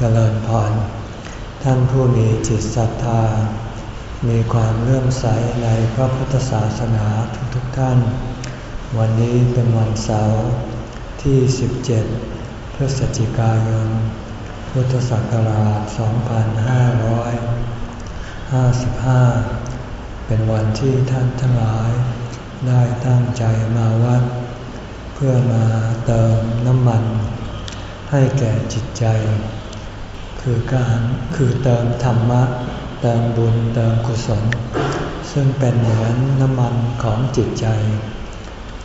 เจริญพร ท่านผู้มีจิตศรัทธา มีความเลื่อมใสในพระพุทธศาสนาทุกๆทท่าน วันนี้เป็นวันเสาร์ที่ 17 พฤศจิกายน พุทธศักราช 2555 เป็นวันที่ท่านทั้งหลาย ได้ตั้งใจมาวัด เพื่อมาเติมน้ำมันให้แก่จิตใจ คือการคือเติมธรรมะ เติมบุญเติมกุศล ซึ่งเป็นเหมือนน้ำมันของจิตใจ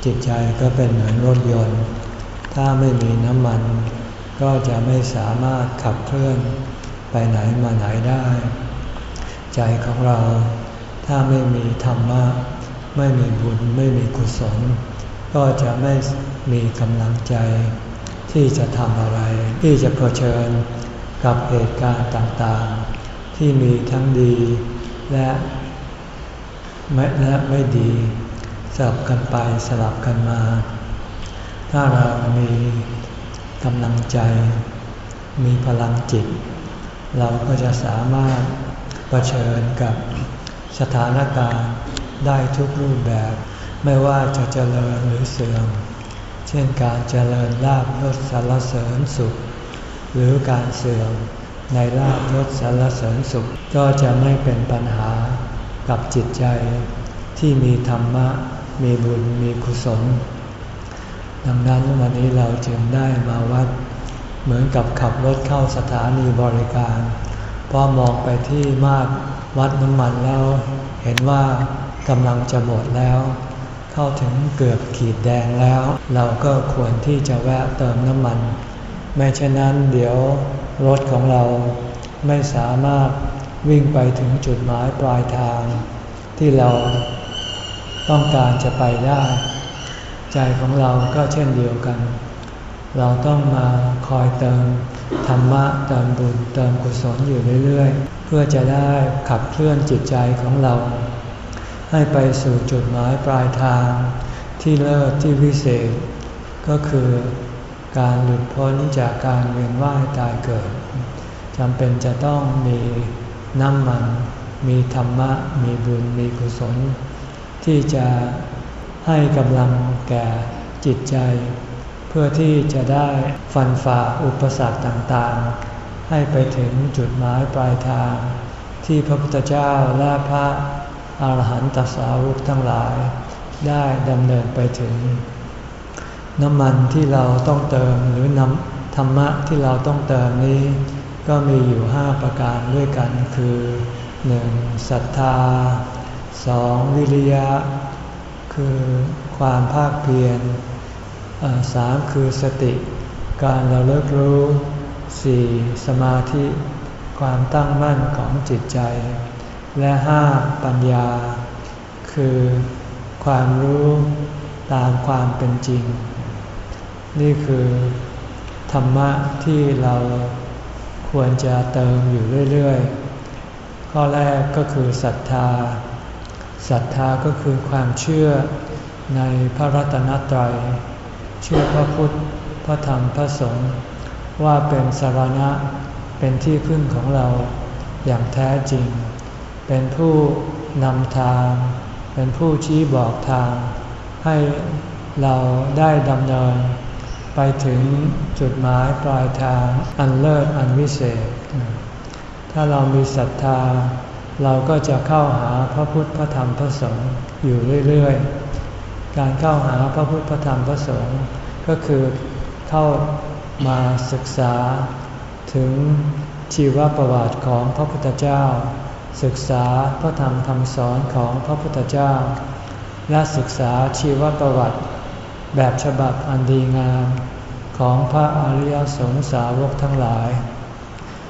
จิตใจก็เป็นเหมือนรถยนต์ ถ้าไม่มีน้ำมัน ก็จะไม่สามารถขับเคลื่อนไปไหนมาไหนได้ ใจของเราถ้าไม่มีธรรมะ ไม่มีบุญไม่มีกุศล ก็จะไม่มีกำลังใจที่จะทำอะไรที่จะเผชิญ กับเหตุการณ์ต่างๆ ที่มีทั้งดีและไม่และไม่ดีสลับกันไปสลับกันมา ถ้าเรามีกำลังใจ มีพลังจิต เราก็จะสามารถเผชิญกับสถานการณ์ได้ทุกรูปแบบ ไม่ว่าจะเจริญหรือเสื่อม เช่นการเจริญลาบยศสารเสริญสุข หรือการเสื่อมในลาบยศสารเสริญสุขก็จะไม่เป็นปัญหากับจิตใจ ที่มีธรรมะ มีบุญมีกุศล ดังนั้นวันนี้เราจึงได้มาวัด เหมือนกับขับรถเข้าสถานีบริการพอมองไปที่มาดวัดน้ำมันแล้ว เห็นว่ากำลังจะหมดแล้ว เข้าถึงเกือบขีดแดงแล้ว เราก็ควรที่จะแวะเติมน้ำมัน ไม่เช่นนั้นเดี๋ยวรถของเราไม่สามารถวิ่งไปถึงจุดหมายปลายทาง ที่เราต้องการจะไปได้ ใจของเราก็เช่นเดียวกัน เราต้องมาคอยเติมธรรมะเติมบุญเติมกุศลอยู่เรื่อยๆ เพื่อจะได้ขับเคลื่อนจิตใจของเรา ให้ไปสู่จุดหมายปลายทางที่เลิศที่วิเศษ ก็คือ การหลุดพ้นจากการเวียนว่ายตายเกิดจำเป็นจะต้องมีน้ำมัน มีธรรมะ มีบุญ มีกุศล ที่จะให้กำลังแก่จิตใจ เพื่อที่จะได้ฟันฝ่าอุปสรรคต่างๆ ให้ไปถึงจุดหมายปลายทาง ที่พระพุทธเจ้าและพระอรหันตสาวกทั้งหลาย ได้ดำเนินไปถึง น้ำมันที่เราต้องเติมหรือนำธรรมะที่เราต้องเติมนี้ ก็มีอยู่ห้าประการด้วยกันคือ 1. ศรัทธา 2. วิริยะ คือความภาคเพียรสามคือสติ การระลึกรู้ 4. สมาธิ ความตั้งมั่นของจิตใจ และห้าปัญญา คือความรู้ตามความเป็นจริง นี่คือธรรมะที่เราควรจะเติมอยู่เรื่อยๆ ข้อแรกก็คือศรัทธา ศรัทธาก็คือความเชื่อในพระรัตนตรัย เชื่อพระพุทธ พระธรรม พระสงฆ์ว่าเป็นสารณะ เป็นที่พึ่งของเราอย่างแท้จริง เป็นผู้นำทาง เป็นผู้ชี้บอกทาง ให้เราได้ดำเนิน ไปถึงจุดหมายปลายทางอันเลิศอันวิเศษ ถ้าเรามีศรัทธา เราก็จะเข้าหาพระพุทธพระธรรมพระสงฆ์อยู่เรื่อยๆ การเข้าหาพระพุทธพระธรรมพระสงฆ์ก็คือเข้ามาศึกษาถึงชีวประวัติของพระพุทธเจ้า ศึกษาพระธรรมคำสอนของพระพุทธเจ้า และศึกษาชีวประวัติ แบบฉบับอันดีงามของพระอริยสงสาวกทั้งหลาย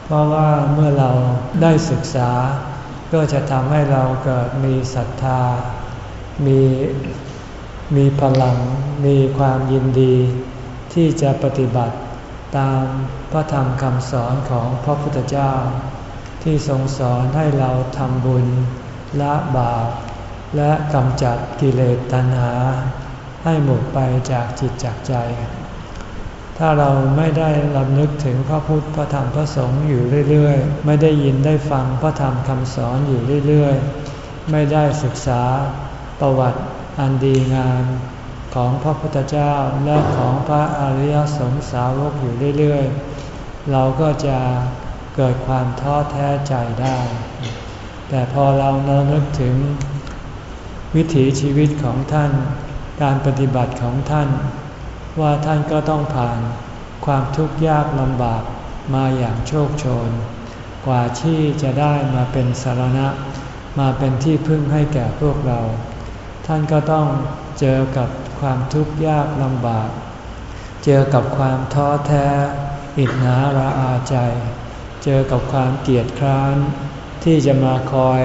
เพราะว่าเมื่อเราได้ศึกษา ก็จะทำให้เราเกิดมีศรัทธา มีมีพลัง มีความยินดี ที่จะปฏิบัติตามพระธรรมคำสอนของพระพุทธเจ้า ที่ทรงสอนให้เราทำบุญ ละบาป และกำจัดกิเลสตัณหา ให้หมดไปจากจิตจากใจ ถ้าเราไม่ได้ลำลึกถึงพระพุทธพระธรรมพระสงฆ์อยู่เรื่อยๆ ไม่ได้ยินได้ฟังพระธรรมคำสอนอยู่เรื่อยๆ ไม่ได้ศึกษาประวัติอันดีงามของพระพุทธเจ้าและของพระอริยสงสาวกอยู่เรื่อยๆ เราก็จะเกิดความท้อแท้ใจได้ แต่พอเราเรานึกถึงวิถีชีวิตของท่าน การปฏิบัติของท่าน ว่าท่านก็ต้องผ่านความทุกข์ยากลำบากมาอย่างโชคโชน กว่าที่จะได้มาเป็นสารณะ มาเป็นที่พึ่งให้แก่พวกเรา ท่านก็ต้องเจอกับความทุกข์ยากลำบาก เจอกับความท้อแท้ อิจนาระอาใจ เจอกับความเกียดคร้าน ที่จะมาคอย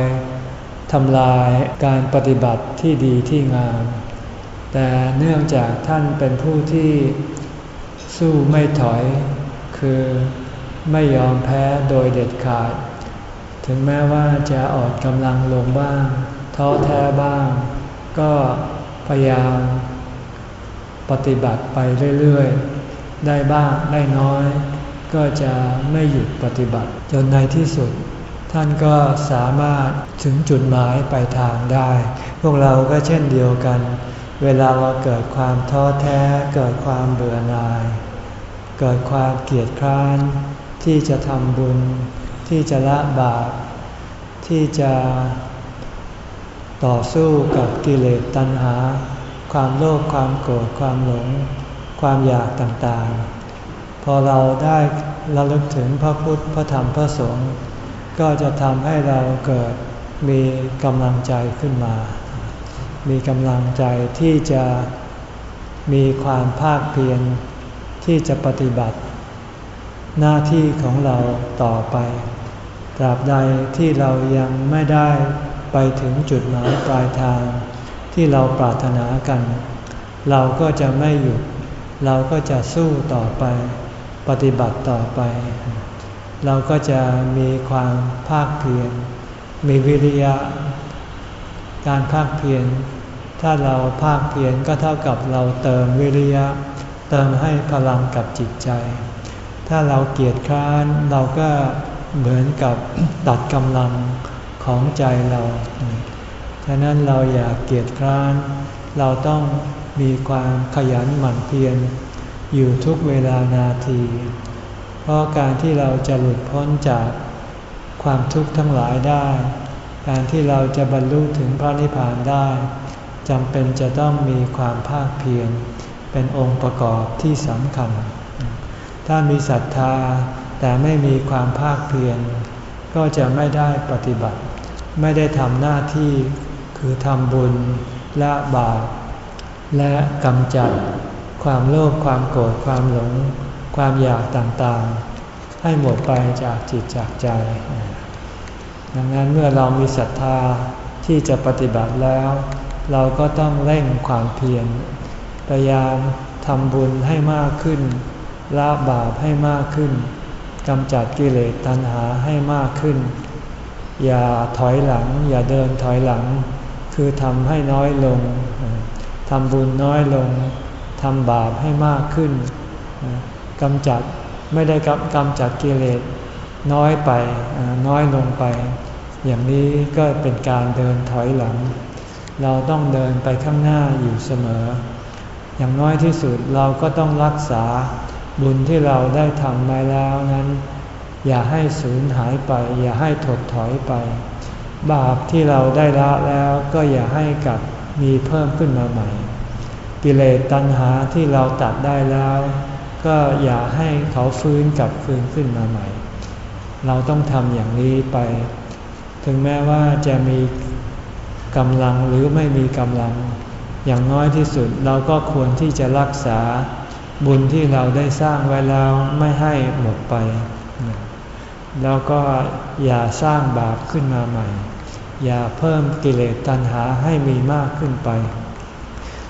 ทำลายการปฏิบัติที่ดีที่งาม แต่เนื่องจากท่านเป็นผู้ที่สู้ไม่ถอย คือไม่ยอมแพ้โดยเด็ดขาด ถึงแม้ว่าจะอดกำลังลงบ้างท้อแท้บ้าง ก็พยายามปฏิบัติไปเรื่อยๆ ได้บ้างได้น้อย ก็จะไม่หยุดปฏิบัติ จนในที่สุด ท่านก็สามารถถึงจุดหมายไปทางได้ พวกเราก็เช่นเดียวกัน เวลาเราเกิดความท้อแท้ เกิดความเบื่อหน่าย เกิดความเกลียดคร้าน ที่จะทำบุญ ที่จะละบาป ที่จะต่อสู้กับกิเลสตัณหา ความโลภความโกรธความหลง ความอยากต่างๆ พอเราได้ระลึกถึงพระพุทธพระธรรมพระสงฆ์ก็จะทำให้เราเกิดมีกำลังใจขึ้นมา มีกำลังใจที่จะมีความภาคเพียรที่จะปฏิบัติ หน้าที่ของเราต่อไป ตราบใดที่เรายังไม่ได้ไปถึงจุดหมายปลายทาง ที่เราปรารถนากัน เราก็จะไม่หยุด เราก็จะสู้ต่อไป ปฏิบัติต่อไป เราก็จะมีความภาคเพียรมีวิริยะ การภาคเพียร ถ้าเราภาคเพียรก็เท่ากับเราเติมวิริยะ เติมให้พลังกับจิตใจ ถ้าเราเกียจคร้านเราก็เหมือนกับตัดกำลังของใจเรา ฉะนั้นเราอย่าเกียจคร้าน เราต้องมีความขยันหมั่นเพียรอยู่ทุกเวลานาที เพราะการที่เราจะหลุดพ้นจากความทุกข์ทั้งหลายได้ การที่เราจะบรรลุถึงพระนิพพานได้ จำเป็นจะต้องมีความภาคเพียรเป็นองค์ประกอบที่สำคัญ ถ้ามีศรัทธาแต่ไม่มีความภาคเพียรก็จะไม่ได้ปฏิบัติ ไม่ได้ทำหน้าที่คือทำบุญละบาปและกำจัดความโลภความโกรธความหลง ความอยากต่างๆ ให้หมดไปจากจิตจากใจ ดังนั้นเมื่อเรามีศรัทธาที่จะปฏิบัติแล้ว เราก็ต้องเร่งความเพียรพยายามทำบุญให้มากขึ้นละบาปให้มากขึ้นกำจัดกิเลสตัณหาให้มากขึ้น อย่าถอยหลัง อย่าเดินถอยหลัง คือทำให้น้อยลงทำบุญน้อยลงทำบาปให้มากขึ้นกำจัดไม่ได้กำกำจัดกิเลสน้อยไปน้อยลงไป อย่างนี้ก็เป็นการเดินถอยหลัง เราต้องเดินไปข้างหน้าอยู่เสมอ อย่างน้อยที่สุดเราก็ต้องรักษาบุญที่เราได้ทำมาแล้วนั้น อย่าให้สูญหายไป อย่าให้ถดถอยไป บาปที่เราได้ละแล้วก็อย่าให้กลับมีเพิ่มขึ้นมาใหม่ กิเลสตัณหาที่เราตัดได้แล้ว ก็อย่าให้เขาฟื้นกลับฟื้นขึ้นมาใหม่ เราต้องทำอย่างนี้ไป ถึงแม้ว่าจะมี กำลังหรือไม่มีกำลัง อย่างน้อยที่สุดเราก็ควรที่จะรักษาบุญที่เราได้สร้างไว้แล้วไม่ให้หมดไป แล้วก็อย่าสร้างบาปขึ้นมาใหม่ อย่าเพิ่มกิเลสตัณหาให้มีมากขึ้นไป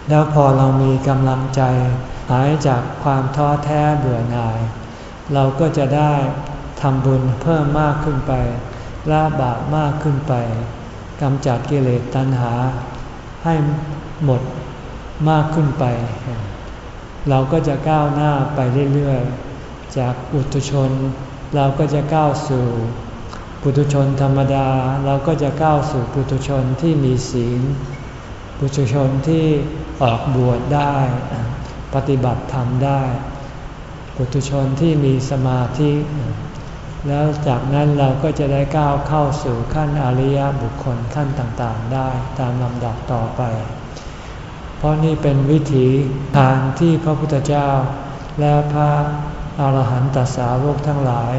แล้วพอเรามีกำลังใจหายจากความท้อแท้เบื่อหน่าย เราก็จะได้ทำบุญเพิ่มมากขึ้นไปละบาปมากขึ้นไป กำจัดกิเลสตัณหา ให้หมดมากขึ้นไป เราก็จะก้าวหน้าไปเรื่อยๆ จากปุถุชน เราก็จะก้าวสู่ปุถุชนธรรมดา เราก็จะก้าวสู่ปุถุชนที่มีศีล ปุถุชนที่ออกบวชได้ ปฏิบัติธรรมได้ ปุถุชนที่มีสมาธิ แล้วจากนั้นเราก็จะได้ก้าวเข้าสู่ขั้นอริยบุคคลขั้นต่างๆ ได้ตามลำดับต่อไป เพราะนี่เป็นวิถีทางที่พระพุทธเจ้า และพระอาหารหันตสาวกทั้งหลาย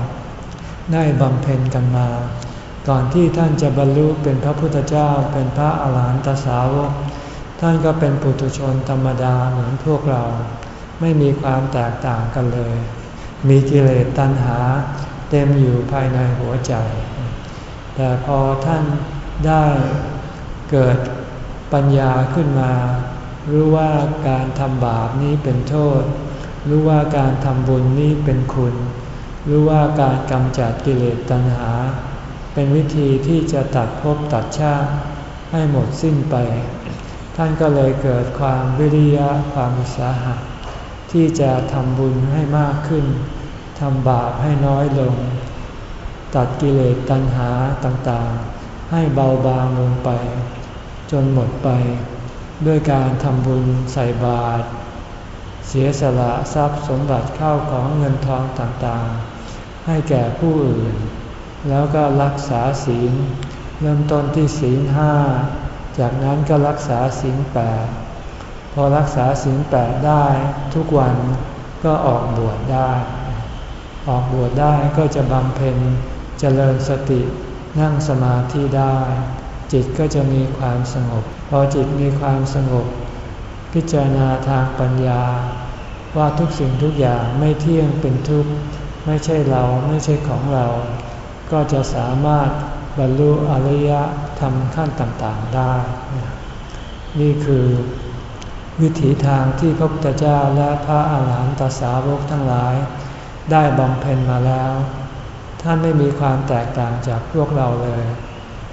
ได้บำเพ็ญกันมา ก่อนที่ท่านจะบรรลุเป็นพระพุทธเจ้าเป็นพระอาหารหันตสาวก ท่านก็เป็นปุถุชนธรรมดาเหมือนพวกเรา ไม่มีความแตกต่างกันเลย มีกิเลสตัณหา เต็มอยู่ภายในหัวใจ แต่พอท่านได้เกิดปัญญาขึ้นมา รู้ว่าการทำบาปนี้เป็นโทษ รู้ว่าการทำบุญนี้เป็นคุณ รู้ว่าการกำจัดกิเลสตัณหา เป็นวิธีที่จะตัดภพตัดชาติให้หมดสิ้นไป ท่านก็เลยเกิดความวิริยะความอุตสาหะที่จะทำบุญให้มากขึ้น ทำบาปให้น้อยลง ตัดกิเลสตัณหาต่างๆ ให้เบาบางลงไป จนหมดไป ด้วยการทำบุญใส่บาตรเสียสละทรัพย์สมบัติเข้าของเงินทองต่างๆ ให้แก่ผู้อื่น แล้วก็รักษาศีล เริ่มต้นที่ศีลห้าจากนั้นก็รักษาศีลแปดพอรักษาศีลแปดได้ทุกวันก็ออกบวชได้ ออกบวชได้ก็จะบำเพ็ญเจริญสตินั่งสมาธิได้ จิตก็จะมีความสงบ พอจิตมีความสงบ พิจารณาทางปัญญา ว่าทุกสิ่งทุกอย่างไม่เที่ยงเป็นทุกข์ไม่ใช่เราไม่ใช่ของเรา ก็จะสามารถบรรลุอริยธรรมขั้นต่างๆได้ นี่คือวิถีทางที่พระพุทธเจ้าและพระอาหารหันตสาวกทั้งหลาย ได้บำเพ็ญมาแล้ว ท่านไม่มีความแตกต่างจากพวกเราเลย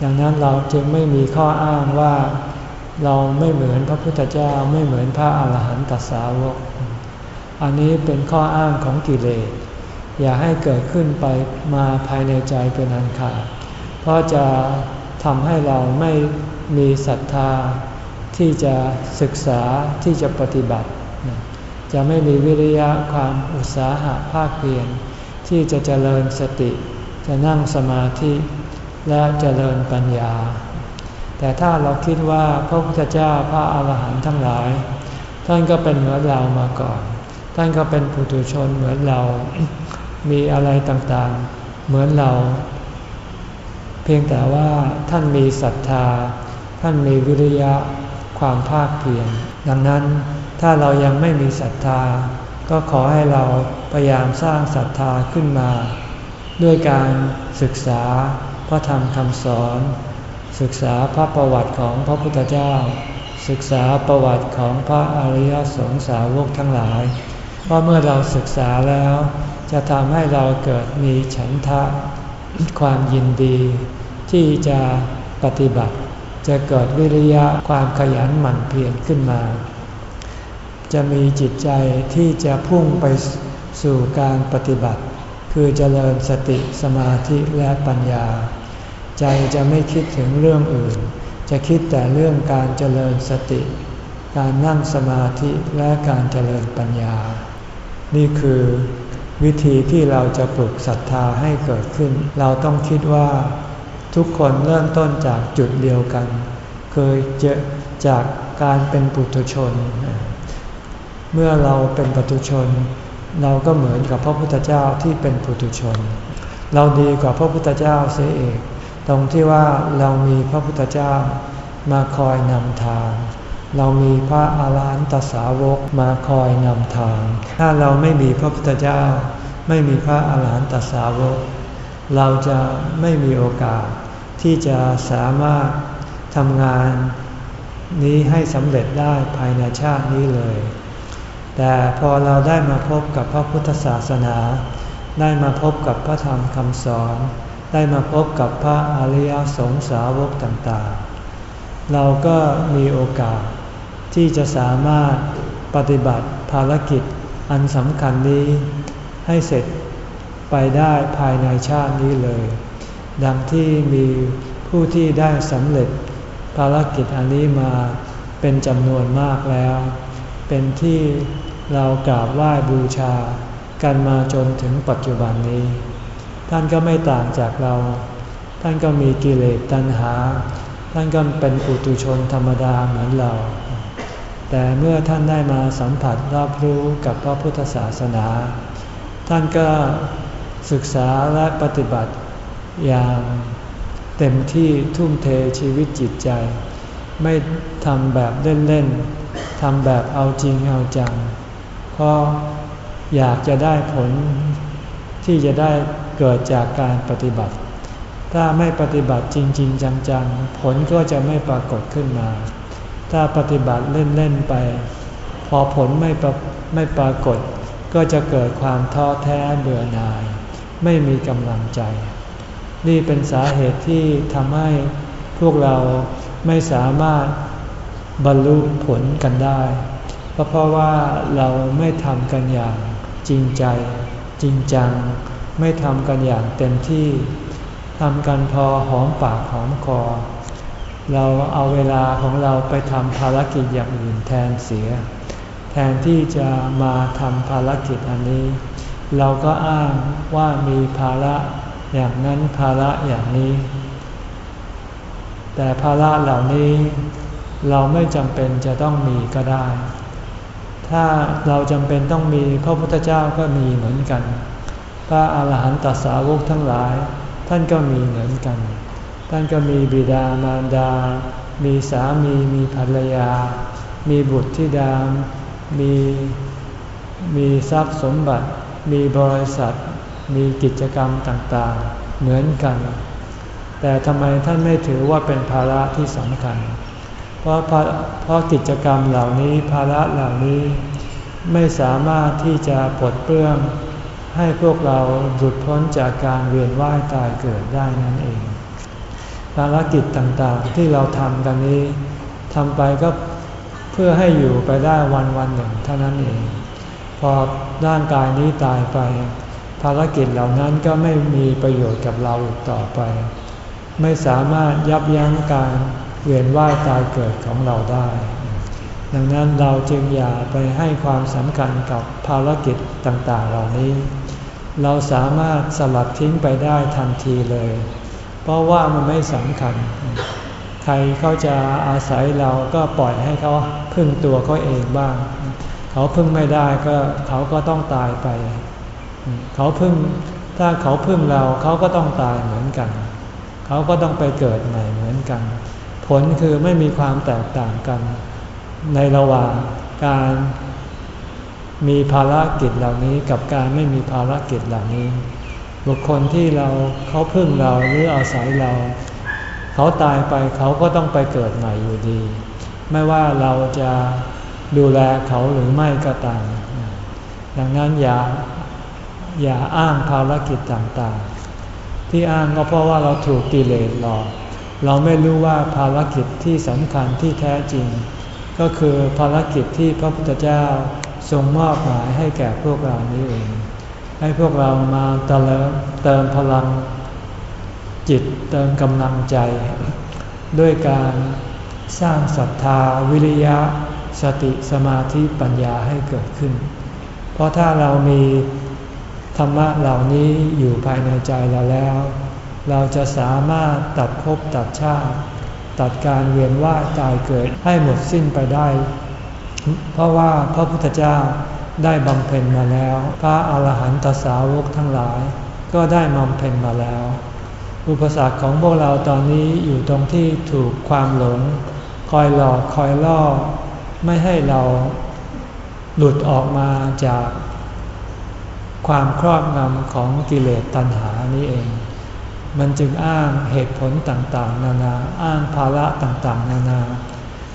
ดังนั้นเราจึงไม่มีข้ออ้างว่าเราไม่เหมือนพระพุทธเจ้าไม่เหมือนพระอาหารหันตสาวก อันนี้เป็นข้ออ้างของกิเลส อย่าให้เกิดขึ้นไปมาภายในใจเป็นอันขาดเพราะจะทำให้เราไม่มีศรัทธาที่จะศึกษาที่จะปฏิบัติ จะไม่มีวิริยะความอุตสาหะภาคเพียรที่จะเจริญสติ จะนั่งสมาธิ และเจริญปัญญา แต่ถ้าเราคิดว่าพระพุทธเจ้าพระอาหารหันต์ทั้งหลาย ท่านก็เป็นเหมือนเรามาก่อน ท่านก็เป็นปุถุชนเหมือนเรา มีอะไรต่างๆ เหมือนเรา เพียงแต่ว่าท่านมีศรัทธา ท่านมีวิริยะความภาคเพียรดังนั้น ถ้าเรายังไม่มีศรัทธา ก็ขอให้เราพยายามสร้างศรัทธาขึ้นมา ด้วยการศึกษาพระธรรมคำสอน ศึกษาพระประวัติของพระพุทธเจ้า ศึกษาประวัติของพระอริยสงสาวกทั้งหลาย เพราะเมื่อเราศึกษาแล้ว จะทำให้เราเกิดมีฉันทะ ความยินดี ที่จะปฏิบัติ จะเกิดวิริยะความขยันหมั่นเพียรขึ้นมา จะมีจิตใจที่จะพุ่งไปสู่การปฏิบัติ คือเจริญสติสมาธิและปัญญา ใจจะไม่คิดถึงเรื่องอื่น จะคิดแต่เรื่องการเจริญสติ การนั่งสมาธิและการเจริญปัญญา นี่คือวิธีที่เราจะปลุกศรัทธาให้เกิดขึ้น เราต้องคิดว่า ทุกคนเริ่มต้นจากจุดเดียวกัน เคยเจอจากการเป็นปุถุชน เมื่อเราเป็นปุถุชน เราก็เหมือนกับพระพุทธเจ้าที่เป็นปุถุชน เราดีกว่าพระพุทธเจ้าเสียเองตรงที่ว่าเรามีพระพุทธเจ้ามาคอยนำทาง เรามีพระอาลานตสาวกมาคอยนำทาง ถ้าเราไม่มีพระพุทธเจ้า ไม่มีพระอาลานตสาวก เราจะไม่มีโอกาสที่จะสามารถทำงานนี้ให้สำเร็จได้ภายในชาตินี้เลย แต่พอเราได้มาพบกับพระพุทธศาสนา ได้มาพบกับพระธรรมคำสอน ได้มาพบกับพระอริยสงสาวกต่างๆ เราก็มีโอกาสที่จะสามารถปฏิบัติภภารกิจอันสำคัญนี้ให้เสร็จไปได้ภายในชาตินี้เลย ดังที่มีผู้ที่ได้สำเร็จภารกิจอันนี้มาเป็นจำนวนมากแล้ว เป็นที่ เรากราบไหว้บูชากันมาจนถึงปัจจุบันนี้ ท่านก็ไม่ต่างจากเรา ท่านก็มีกิเลสตัณหา ท่านก็เป็นปุตุชนธรรมดาเหมือนเรา แต่เมื่อท่านได้มาสัมผัสรับรู้กับพระพุทธศาสนา ท่านก็ศึกษาและปฏิบัติอย่างเต็มที่ทุ่มเทชีวิตจิตใจ ไม่ทำแบบเล่น ๆทำแบบเอาจริงเอาจัง เพราะอยากจะได้ผลที่จะได้เกิดจากการปฏิบัติ ถ้าไม่ปฏิบัติจริง ๆ จังๆ ผลก็จะไม่ปรากฏขึ้นมา ถ้าปฏิบัติเล่น ๆ ไป พอผลไม่ปไม่ปรากฏ ก็จะเกิดความท้อแท้เบื่อหน่าย ไม่มีกำลังใจ นี่เป็นสาเหตุที่ทำให้พวกเราไม่สามารถบรรลุผลกันได้ ก็เพราะว่าเราไม่ทำกันอย่างจริงใจ จริงจัง ไม่ทำกันอย่างเต็มที่ทำกันพอหอมปากหอมคอ เราเอาเวลาของเราไปทำภารกิจอย่างอื่นแทนเสีย แทนที่จะมาทำภารกิจอันนี้ เราก็อ้างว่ามีภาระอย่างนั้นภาระอย่างนี้ แต่ภาระเหล่านี้เราไม่จำเป็นจะต้องมีก็ได้ ถ้าเราจำเป็นต้องมีพระพุทธเจ้าก็มีเหมือนกัน พระอาหารหันตสาวกทั้งหลาย ท่านก็มีเหมือนกัน ท่านก็มีบิดามารดา มีสามีมีภรรยา มีบุตรธิดา มีมีทรัพย์สมบัติ มีบริษัท มีกิจกรรมต่างๆ เหมือนกัน แต่ทำไมท่านไม่ถือว่าเป็นภาระที่สำคัญ เพราะเพราะกิจกรรมเหล่านี้ภาระเหล่านี้ ไม่สามารถที่จะปลดเปลื้อง ให้พวกเราหลุดพ้นจากการเวียนว่ายตายเกิดได้นั่นเอง ภารกิจต่างๆที่เราทำกันนี้ทำไปก็เพื่อให้อยู่ไปได้วันวันหนึ่งเท่านั้นเอง พอร่างกายนี้ตายไป ภารกิจเหล่านั้นก็ไม่มีประโยชน์กับเราอีกต่อไป ไม่สามารถยับยั้งการเวียนว่ายตายเกิดของเราได้ ดังนั้นเราจึงอย่าไปให้ความสำคัญกับภารกิจต่างๆ เหล่านี้ เราสามารถสลัดทิ้งไปได้ทันทีเลย เพราะว่ามันไม่สำคัญ ใครเขาจะอาศัยเราก็ปล่อยให้เขาพึ่งตัวเขาเองบ้าง เขาพึ่งไม่ได้ก็เขาก็ต้องตายไป เขาพึ่งถ้าเขาพึ่งเราเขาก็ต้องตายเหมือนกัน เขาก็ต้องไปเกิดใหม่เหมือนกัน ผลคือไม่มีความแตกต่างกัน ในระหว่างการมีภารกิจเหล่านี้กับการไม่มีภารกิจเหล่านี้ บุคคลที่เราเขาพึ่งเราหรืออาศัยเรา เขาตายไปเขาก็ต้องไปเกิดใหม่อยู่ดี ไม่ว่าเราจะดูแลเขาหรือไม่ก็ตามดังนั้นอย่าอย่าอ้างภารกิจต่างๆ ที่อ้างก็เพราะว่าเราถูกกิเลสหลอกเราไม่รู้ว่าภารกิจที่สำคัญที่แท้จริง ก็คือภารกิจที่พระพุทธเจ้าทรงมอบหมายให้แก่พวกเรานี้เอง ให้พวกเรามาเติมเติมพลังจิตเติมกำลังใจ ด้วยการสร้างศรัทธาวิริยะ สติสมาธิปัญญาให้เกิดขึ้น เพราะถ้าเรามีธรรมะเหล่านี้อยู่ภายในใจเราแล้ว เราจะสามารถตัดภพตัดชาติ ตัดการเวียนว่ายตายเกิดให้หมดสิ้นไปได้ เพราะว่าพระพุทธเจ้าได้บำเพ็ญมาแล้ว พระอาหารหันตสาวกทั้งหลาย ก็ได้บำเพ็ญมาแล้ว อุปสรรคของพวกเราตอนนี้อยู่ตรงที่ถูกความหลง คอยหลอกคอยล่อ ไม่ให้เราหลุดออกมาจากความครอบงำของกิเลสตัณหานี้เอง มันจึงอ้างเหตุผลต่างๆ นานา อ้างภาระต่างๆ นานา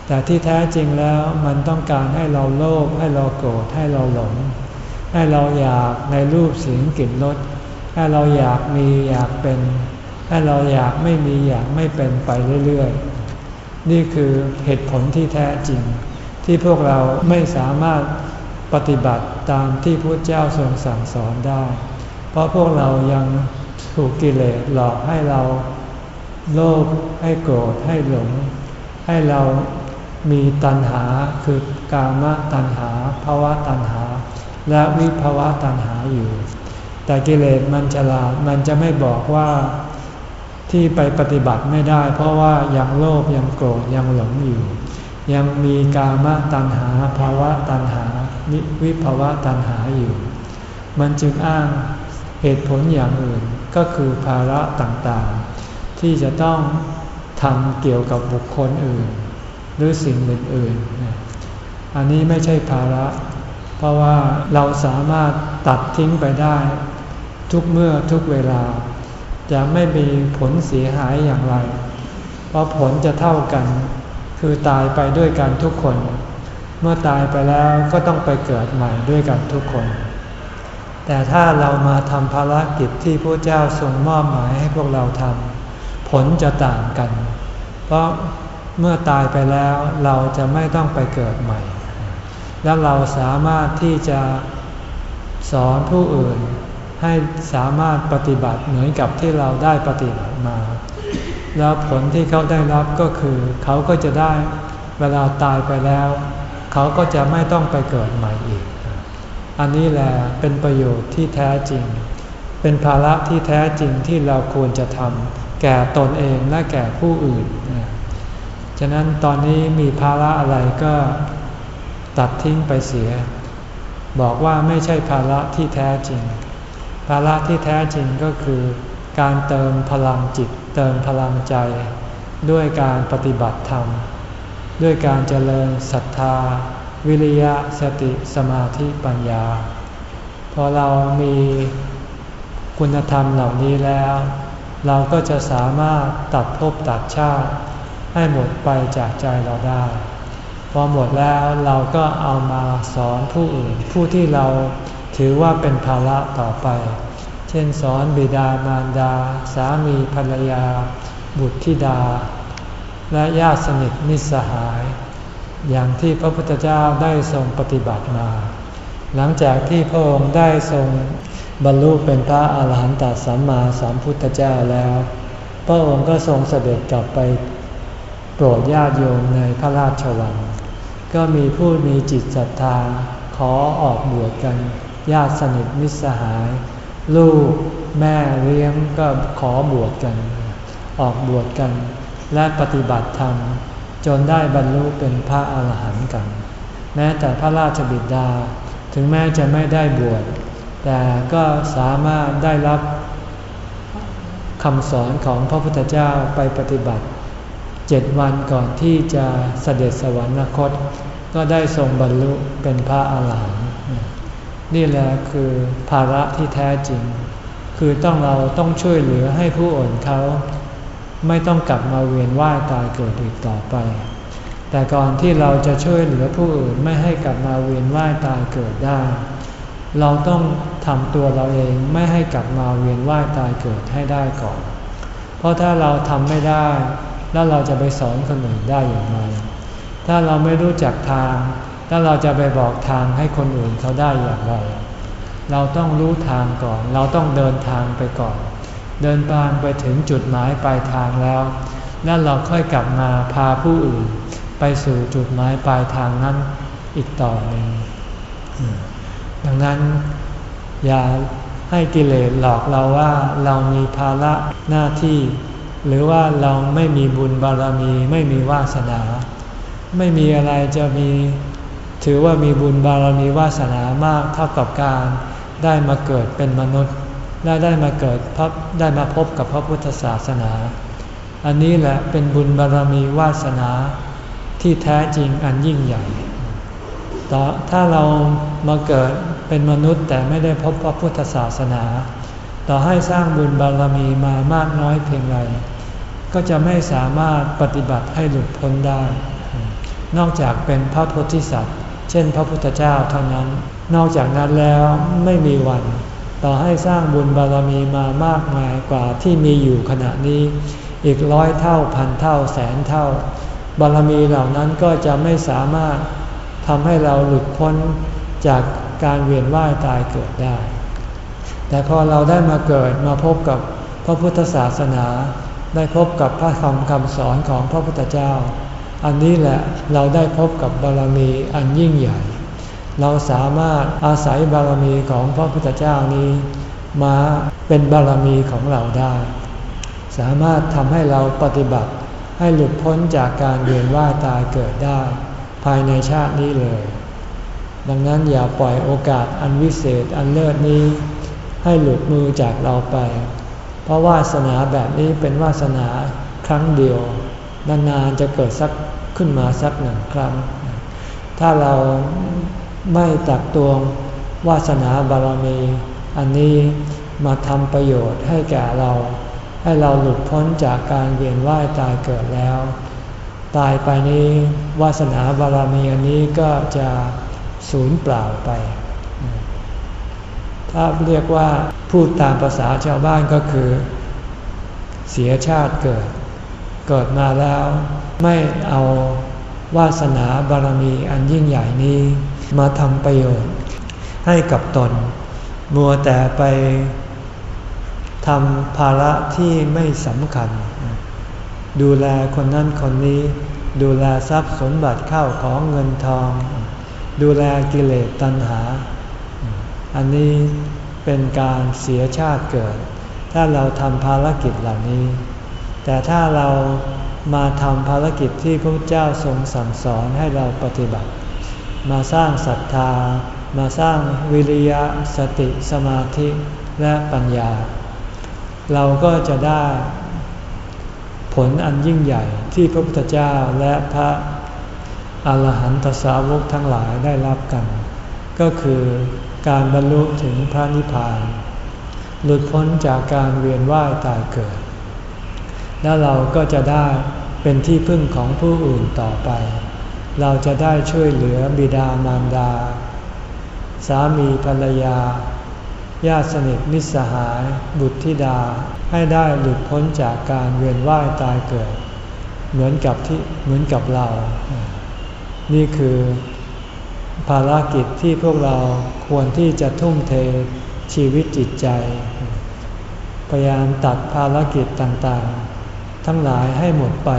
แต่ที่แท้จริงแล้วมันต้องการให้เราโลภให้เราโกรธให้เราหลง ให้เราอยากในรูปเสียงกลิ่นรสให้เราอยากมีอยากเป็น ให้เราอยากไม่มีอยากไม่เป็นไปเรื่อยๆ นี่คือเหตุผลที่แท้จริง ที่พวกเราไม่สามารถปฏิบัติตามที่พระเจ้าทรงสั่งสอนได้ เพราะพวกเรายัง ถูกกิเลสหลอกให้เราโลภให้โกรธให้หลง ให้เรามีตัณหาคือกามตัณหาภาวะตัณหา และวิภาวะตัณหาอยู่ แต่กิเลสมันฉลาดมันจะไม่บอกว่าที่ไปปฏิบัติไม่ได้ เพราะว่ายังโลภยังโกรธยังหลงอยู่ ยังมีกามตัณหาภาวะตัณหาวิภาวะตัณหาอยู่ มันจึงอ้างเหตุผลอย่างอื่น ก็คือภาระต่างๆ ที่จะต้องทำเกี่ยวกับบุคคลอื่น หรือสิ่งอื่นๆ อันนี้ไม่ใช่ภาระ เพราะว่าเราสามารถตัดทิ้งไปได้ ทุกเมื่อทุกเวลา จะไม่มีผลเสียหายอย่างไร เพราะผลจะเท่ากัน คือตายไปด้วยกันทุกคน เมื่อตายไปแล้วก็ต้องไปเกิดใหม่ด้วยกันทุกคน แต่ถ้าเรามาทำภารกิจที่พระเจ้าทรงมอบหมายให้พวกเราทำผลจะต่างกัน เพราะเมื่อตายไปแล้วเราจะไม่ต้องไปเกิดใหม่ และเราสามารถที่จะสอนผู้อื่นให้สามารถปฏิบัติเหมือนกับที่เราได้ปฏิบัติมา แล้วผลที่เขาได้รับก็คือ เขาก็จะได้เวลาตายไปแล้ว เขาก็จะไม่ต้องไปเกิดใหม่อีก อันนี้แหละเป็นประโยชน์ที่แท้จริง เป็นภาระที่แท้จริงที่เราควรจะทำแก่ตนเองและแก่ผู้อื่น ฉะนั้นตอนนี้มีภาระอะไรก็ตัดทิ้งไปเสีย บอกว่าไม่ใช่ภาระที่แท้จริง ภาระที่แท้จริงก็คือการเติมพลังจิต เติมพลังใจ ด้วยการปฏิบัติธรรม ด้วยการเจริญศรัทธา วิริยะสติสมาธิปัญญา พอเรามีคุณธรรมเหล่านี้แล้ว เราก็จะสามารถตัดภพตัดชาติให้หมดไปจากใจเราได้ พอหมดแล้วเราก็เอามาสอนผู้อื่น ผู้ที่เราถือว่าเป็นภาระต่อไป เช่นสอนบิดามารดา สามีภรรยา บุตรธิดา และญาติสนิทมิตรสหาย อย่างที่พระพุทธเจ้าได้ทรงปฏิบัติมา หลังจากที่พระองค์ได้ทรงบรรลุเป็นพระอาหารหันตสัมมาสัมพุทธเจ้าแล้ว พระองค์ก็ทรงเสด็จกลับไปโปรดญาติโยมในพระราชวัง ก็มีผู้มีจิตศรัทธาขอออกบวชกัน ญาติสนิทมิตรสหาย ลูกแม่เลี้ยงก็ขอบวชกัน ออกบวชกัน และปฏิบัติธรรม จนได้บรรลุเป็นพระอาหารหันต์กัน แม้แต่พระราชบิดาถึงแม้จะไม่ได้บวชแต่ก็สามารถได้รับคำสอนของพระพุทธเจ้าไปปฏิบัติเจ็ดวันก่อนที่จะเสด็จสวรรคต ก็ได้ทรงบรรลุเป็นพระอาหารหันต์นี่แหละคือภาระที่แท้จริง คือต้องเราต้องช่วยเหลือให้ผู้อื่นเขา ไม่ต้องกลับมาเวียนว่ายตายเกิดอีกต่อไป แต่ก่อนที่เราจะช่วยเหลือผู้อื่นไม่ให้กลับมาเวียนว่ายตายเกิดได้ เราต้องทำตัวเราเองไม่ให้กลับมาเวียนว่ายตายเกิดให้ได้ก่อน เพราะถ้าเราทำไม่ได้ แล้วเราจะไปสอนคนอื่นได้อย่างไร ถ้าเราไม่รู้จักทางถ้าเราจะไปบอกทางให้คนอื่นเขาได้อย่างไร เราต้องรู้ทางก่อน เราต้องเดินทางไปก่อน เดินทางไปถึงจุดหมายปลายทางแล้วแล้วเราค่อยกลับมาพาผู้อื่น ไปสู่จุดหมายปลายทางนั้นอีกต่อหนึ่งดังนั้นอย่าให้กิเลสหลอกเราว่าเรามีภาระหน้าที่ หรือว่าเราไม่มีบุญบารมี ไม่มีวาสนา ไม่มีอะไรจะมีถือว่ามีบุญบารมีวาสนามากเท่ากับการได้มาเกิดเป็นมนุษย์ และได้มาเกิดพบได้มาพบกับพระพุทธศาสนา อันนี้แหละเป็นบุญบารรมีวาสนาที่แท้จริงอันยิ่งใหญ่ต่อถ้าเรามาเกิดเป็นมนุษย์แต่ไม่ได้พบพระพุทธศาสนา ต่อให้สร้างบุญบารรมีมามากน้อยเพียงไรก็จะไม่สามารถปฏิบัติให้หลุดพ้นได้ นอกจากเป็นพระโพธิสัตว์ เช่นพระพุทธเจ้าเท่านั้น นอกจากนั้นแล้วไม่มีวัน ต่อให้สร้างบุญบารมีมามากมายกว่าที่มีอยู่ขณะนี้ อีกร้อยเท่าพันเท่าแสนเท่า บารมีเหล่านั้นก็จะไม่สามารถทำให้เราหลุดพ้นจากการเวียนว่ายตายเกิดได้ แต่พอเราได้มาเกิดมาพบกับพระพุทธศาสนา ได้พบกับพระคำคำสอนของพระพุทธเจ้า อันนี้แหละเราได้พบกับบารมีอันยิ่งใหญ่ เราสามารถอาศัยบารมีของพระพุทธเจ้านี้ มาเป็นบารมีของเราได้ สามารถทำให้เราปฏิบัติให้หลุดพ้นจากการเวียนว่ายตายเกิดได้ ภายในชาตินี้เลย ดังนั้นอย่าปล่อยโอกาสอันวิเศษอันเลิศนี้ ให้หลุดมือจากเราไป เพราะวาสนาแบบนี้เป็นวาสนาครั้งเดียวนานๆจะเกิดสักขึ้นมาสักหนึ่งครั้ง ถ้าเรา ไม่ตักตวงวาสนาบารมี อันนี้มาทำประโยชน์ให้แก่เรา ให้เราหลุดพ้นจากการเวียนว่ายตายเกิดแล้ว ตายไปนี้วาสนาบารมีอันนี้ก็จะสูญเปล่าไป ถ้าเรียกว่าพูดตามภาษาชาวบ้านก็คือ เสียชาติเกิด เกิดมาแล้ว ไม่เอาวาสนาบารมีอันยิ่งใหญ่นี้ มาทำประโยชน์ ให้กับตน มัวแต่ไปทำภาระที่ไม่สำคัญ ดูแลคนนั้นคนนี้ ดูแลทรัพย์สมบัติเข้าของเงินทอง ดูแลกิเลสตัณหา อันนี้เป็นการเสียชาติเกิด ถ้าเราทำภารกิจเหล่านี้ แต่ถ้าเรามาทำภารกิจที่พระเจ้าทรงสั่งสอนให้เราปฏิบัติ มาสร้างศรัทธา มาสร้างวิริยะสติสมาธิและปัญญา เราก็จะได้ผลอันยิ่งใหญ่ที่พระพุทธเจ้าและพระอาหารหันตสาวกทั้งหลายได้รับกัน ก็คือการบรรลุถึงพระนิพพาน หลุดพ้นจากการเวียนว่ายตายเกิด แล้วเราก็จะได้เป็นที่พึ่งของผู้อื่นต่อไป เราจะได้ช่วยเหลือบิดามารดา สามีภรรยา ญาติสนิทมิตรสหาย บุตรธิดาให้ได้หลุดพ้นจากการเวียนว่ายตายเกิด เหมือนกับที่เหมือนกับเรา นี่คือภารกิจที่พวกเราควรที่จะทุ่มเทชีวิตจิตใจ พยายามตัดภารกิจต่างๆ ทั้งหลายให้หมดไป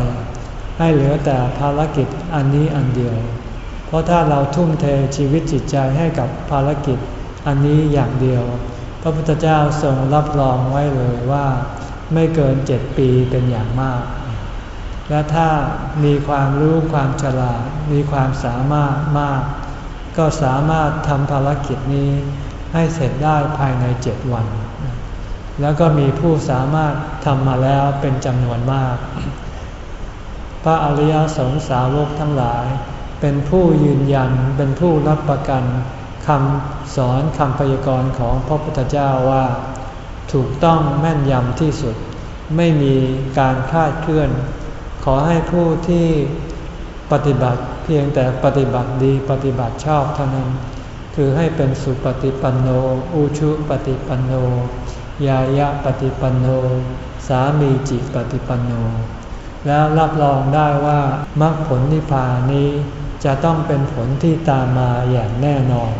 ให้เหลือแต่ภารกิจอันนี้อันเดียว เพราะถ้าเราทุ่มเทชีวิตจิตใจให้กับภารกิจอันนี้อย่างเดียว พระพุทธเจ้าทรงรับรองไว้เลยว่า ไม่เกินเจ็ดปีเป็นอย่างมาก และถ้ามีความรู้ความฉลาดมีความสามารถมาก ก็สามารถทำภารกิจนี้ให้เสร็จได้ภายในเจ็ดวัน แล้วก็มีผู้สามารถทำมาแล้วเป็นจำนวนมาก พระอริยสงสาวกทั้งหลาย เป็นผู้ยืนยันเป็นผู้รับประกันคำสอนคำพยากรณ์ของพระพุทธเจ้าว่า ถูกต้องแม่นยำที่สุด ไม่มีการคาดเคลื่อน ขอให้ผู้ที่ปฏิบัติเพียงแต่ปฏิบัติดีปฏิบัติชอบเท่านั้น คือให้เป็นสุปฏิปันโน อุชุปฏิปันโน ยายะปฏิปันโน สามีจิปฏิปันโน แล้วรับรองได้ว่ามรรคผลนิพพานนี้จะต้องเป็นผลที่ตามมาอย่างแน่นอน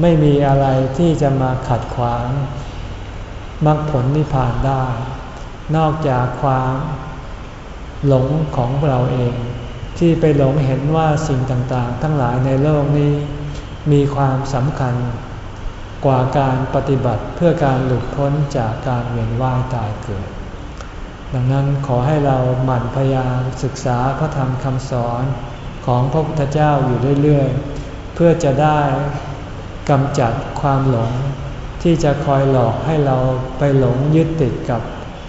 ไม่มีอะไรที่จะมาขัดขวางมรรคผลนิพพานได้ นอกจากความหลงของเราเอง ที่ไปหลงเห็นว่าสิ่งต่างๆ ทั้งหลายในโลกนี้ มีความสำคัญกว่าการปฏิบัติเพื่อการหลุดพ้นจากการเวียนว่ายตายเกิด ดังนั้นขอให้เราหมั่นพยายามศึกษาพระธรรมคำสอนของพระพุทธเจ้าอยู่เรื่อยๆ เพื่อจะได้กำจัดความหลง ที่จะคอยหลอกให้เราไปหลงยึดติดกับ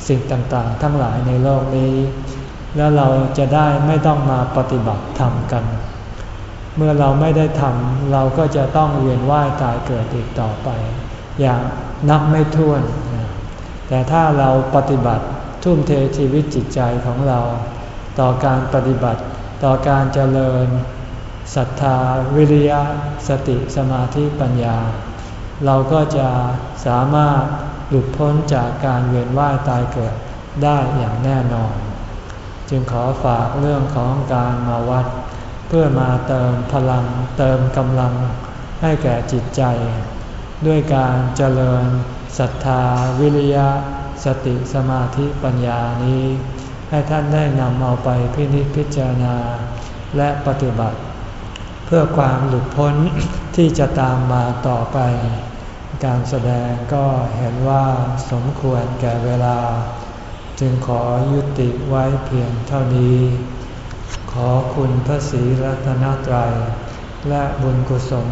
สิ่งต่างๆ ทั้งหลายในโลกนี้ แล้วเราจะได้ไม่ต้องมาปฏิบัติธรรมกัน เมื่อเราไม่ได้ทำเราก็จะต้องเวียนว่ายตายเกิดอีกต่อไป อย่างนับไม่ถ้วน แต่ถ้าเราปฏิบัติ ทุ่มเทชีวิตจิตใจของเรา ต่อการปฏิบัติ ต่อการเจริญศรัทธาวิริยะ สติสมาธิปัญญา เราก็จะสามารถหลุดพ้นจากการเวียนว่ายตายเกิดได้อย่างแน่นอน จึงขอฝากเรื่องของการมาวัด เพื่อมาเติมพลังเติมกำลังให้แก่จิตใจ ด้วยการเจริญศรัทธาวิริยะ สติสมาธิปัญญานี้ ให้ท่านได้นำเอาไปพินิจพิจารณา และปฏิบัติ เพื่อความหลุดพ้นที่จะตามมาต่อไป การแสดงก็เห็นว่าสมควรแก่เวลา จึงขอยุติไว้เพียงเท่านี้ ขอคุณพระศรีรัตนตรัย และบุญกุศล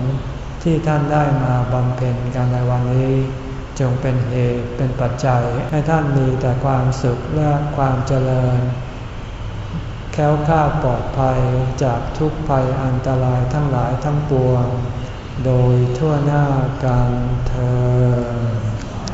ที่ท่านได้มาบำเพ็ญกันในวันนี้ จงเป็นเหตุเป็นปัจจัย ให้ท่านมีแต่ความสุขและความเจริญ แค้วค่าปลอดภัยจากทุกภัยอันตรายทั้งหลายทั้งปวง โดยทั่วหน้ากันเธอ